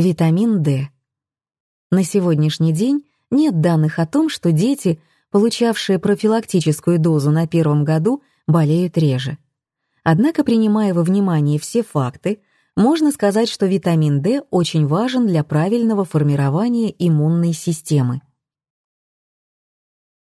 Витамин D. На сегодняшний день нет данных о том, что дети, получавшие профилактическую дозу на первом году, болеют реже. Однако, принимая во внимание все факты, можно сказать, что витамин D очень важен для правильного формирования иммунной системы.